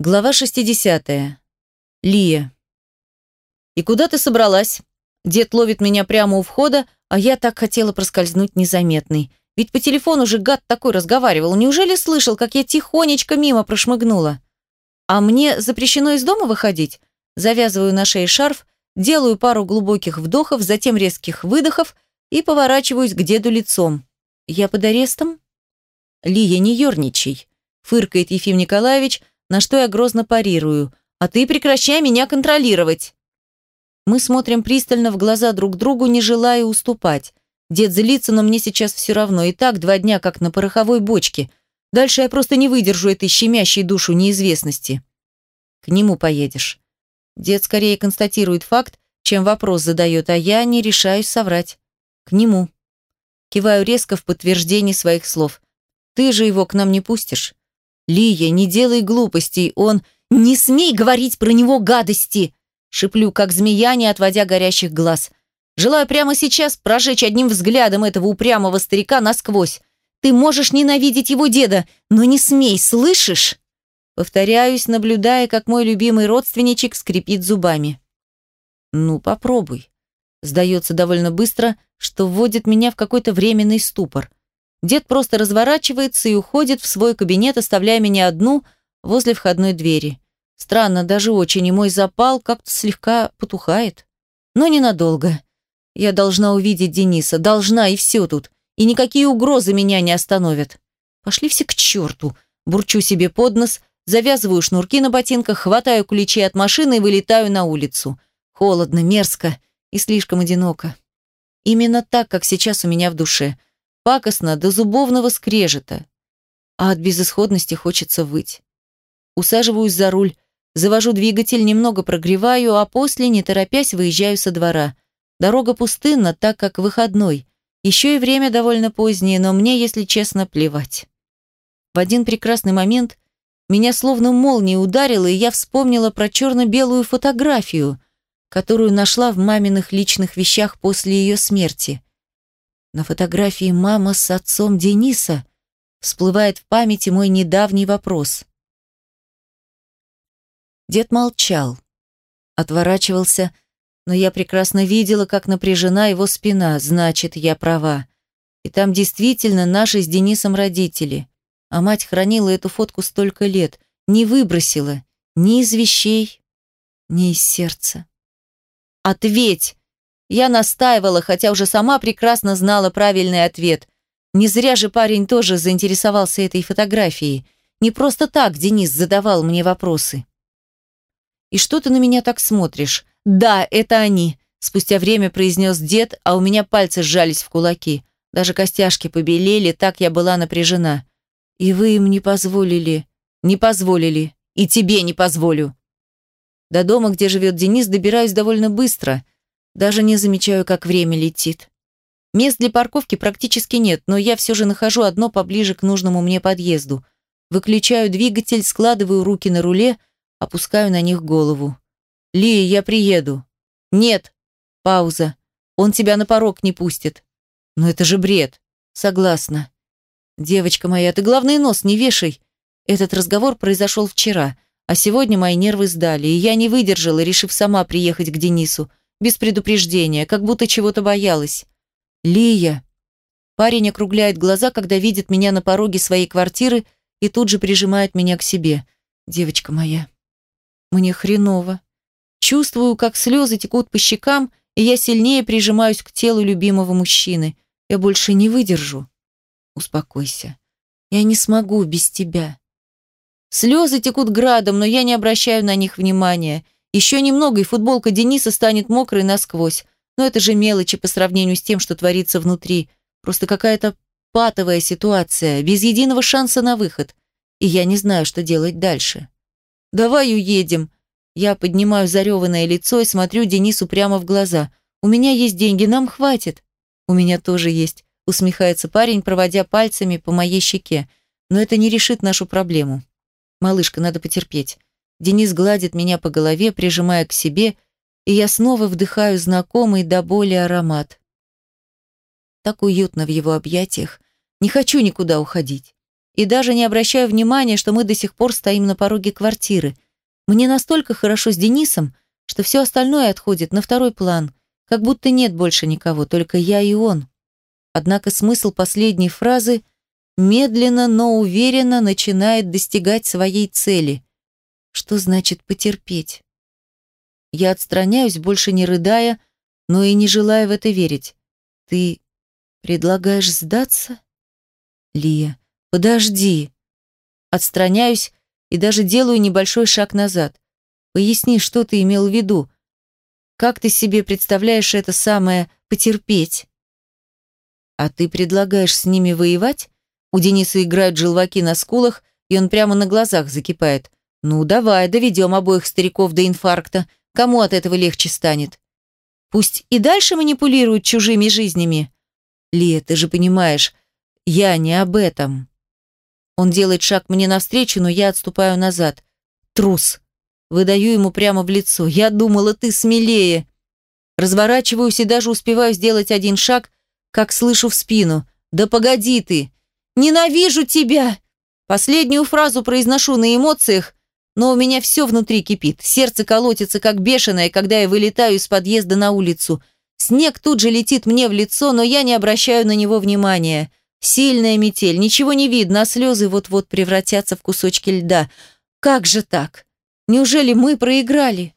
Глава 60. Лия. «И куда ты собралась?» Дед ловит меня прямо у входа, а я так хотела проскользнуть незаметной. Ведь по телефону же гад такой разговаривал. Неужели слышал, как я тихонечко мимо прошмыгнула? А мне запрещено из дома выходить? Завязываю на шее шарф, делаю пару глубоких вдохов, затем резких выдохов и поворачиваюсь к деду лицом. Я под арестом? Лия, не ерничай, фыркает Ефим Николаевич, на что я грозно парирую. «А ты прекращай меня контролировать!» Мы смотрим пристально в глаза друг другу, не желая уступать. Дед злится, но мне сейчас все равно. И так два дня, как на пороховой бочке. Дальше я просто не выдержу этой щемящей душу неизвестности. К нему поедешь. Дед скорее констатирует факт, чем вопрос задает, а я не решаюсь соврать. К нему. Киваю резко в подтверждении своих слов. Ты же его к нам не пустишь. «Лия, не делай глупостей, он...» «Не смей говорить про него гадости!» Шиплю, как змея, не отводя горящих глаз. Желаю прямо сейчас прожечь одним взглядом этого упрямого старика насквозь. Ты можешь ненавидеть его деда, но не смей, слышишь? Повторяюсь, наблюдая, как мой любимый родственничек скрипит зубами. Ну, попробуй. Сдается довольно быстро, что вводит меня в какой-то временный ступор. Дед просто разворачивается и уходит в свой кабинет, оставляя меня одну возле входной двери. Странно, даже очень, и мой запал как-то слегка потухает. Но ненадолго. Я должна увидеть Дениса, должна, и все тут. И никакие угрозы меня не остановят. Пошли все к черту. Бурчу себе под нос, завязываю шнурки на ботинках, хватаю ключи от машины и вылетаю на улицу. Холодно, мерзко и слишком одиноко. Именно так, как сейчас у меня в душе – Пакостно до зубовного скрежета. А от безысходности хочется выть. Усаживаюсь за руль, завожу двигатель, немного прогреваю, а после, не торопясь, выезжаю со двора. Дорога пустынна, так как выходной. Еще и время довольно позднее, но мне, если честно, плевать. В один прекрасный момент меня словно молнией ударило, и я вспомнила про черно-белую фотографию, которую нашла в маминых личных вещах после ее смерти. На фотографии мама с отцом Дениса всплывает в памяти мой недавний вопрос. Дед молчал, отворачивался, но я прекрасно видела, как напряжена его спина, значит, я права. И там действительно наши с Денисом родители. А мать хранила эту фотку столько лет, не выбросила ни из вещей, ни из сердца. «Ответь!» Я настаивала, хотя уже сама прекрасно знала правильный ответ. Не зря же парень тоже заинтересовался этой фотографией. Не просто так Денис задавал мне вопросы. «И что ты на меня так смотришь?» «Да, это они», – спустя время произнес дед, а у меня пальцы сжались в кулаки. Даже костяшки побелели, так я была напряжена. «И вы им не позволили?» «Не позволили. И тебе не позволю». До дома, где живет Денис, добираюсь довольно быстро – даже не замечаю, как время летит. Мест для парковки практически нет, но я все же нахожу одно поближе к нужному мне подъезду. Выключаю двигатель, складываю руки на руле, опускаю на них голову. «Лия, я приеду». «Нет». Пауза. «Он тебя на порог не пустит». «Но это же бред». «Согласна». «Девочка моя, ты главный нос не вешай». Этот разговор произошел вчера, а сегодня мои нервы сдали, и я не выдержала, решив сама приехать к Денису без предупреждения, как будто чего-то боялась. «Лия!» Парень округляет глаза, когда видит меня на пороге своей квартиры и тут же прижимает меня к себе. «Девочка моя, мне хреново. Чувствую, как слезы текут по щекам, и я сильнее прижимаюсь к телу любимого мужчины. Я больше не выдержу. Успокойся. Я не смогу без тебя. Слезы текут градом, но я не обращаю на них внимания – еще немного, и футболка Дениса станет мокрой насквозь. Но это же мелочи по сравнению с тем, что творится внутри. Просто какая-то патовая ситуация, без единого шанса на выход. И я не знаю, что делать дальше. «Давай уедем». Я поднимаю зареванное лицо и смотрю Денису прямо в глаза. «У меня есть деньги, нам хватит». «У меня тоже есть», усмехается парень, проводя пальцами по моей щеке. «Но это не решит нашу проблему. Малышка, надо потерпеть. Денис гладит меня по голове, прижимая к себе, и я снова вдыхаю знакомый до боли аромат. Так уютно в его объятиях. Не хочу никуда уходить. и даже не обращаю внимания, что мы до сих пор стоим на пороге квартиры. Мне настолько хорошо с Денисом, что все остальное отходит на второй план, как будто нет больше никого, только я и он. Однако смысл последней фразы медленно, но уверенно начинает достигать своей цели. Что значит потерпеть? Я отстраняюсь, больше не рыдая, но и не желая в это верить. Ты предлагаешь сдаться? Лия, подожди. Отстраняюсь и даже делаю небольшой шаг назад. Поясни, что ты имел в виду? Как ты себе представляешь это самое «потерпеть»? А ты предлагаешь с ними воевать? У Дениса играют желваки на скулах, и он прямо на глазах закипает. Ну, давай, доведем обоих стариков до инфаркта. Кому от этого легче станет? Пусть и дальше манипулируют чужими жизнями. Лия, ты же понимаешь, я не об этом. Он делает шаг мне навстречу, но я отступаю назад. Трус. Выдаю ему прямо в лицо. Я думала, ты смелее. Разворачиваюсь и даже успеваю сделать один шаг, как слышу в спину. Да погоди ты. Ненавижу тебя. Последнюю фразу произношу на эмоциях, но у меня все внутри кипит. Сердце колотится, как бешеное, когда я вылетаю из подъезда на улицу. Снег тут же летит мне в лицо, но я не обращаю на него внимания. Сильная метель, ничего не видно, а слезы вот-вот превратятся в кусочки льда. Как же так? Неужели мы проиграли?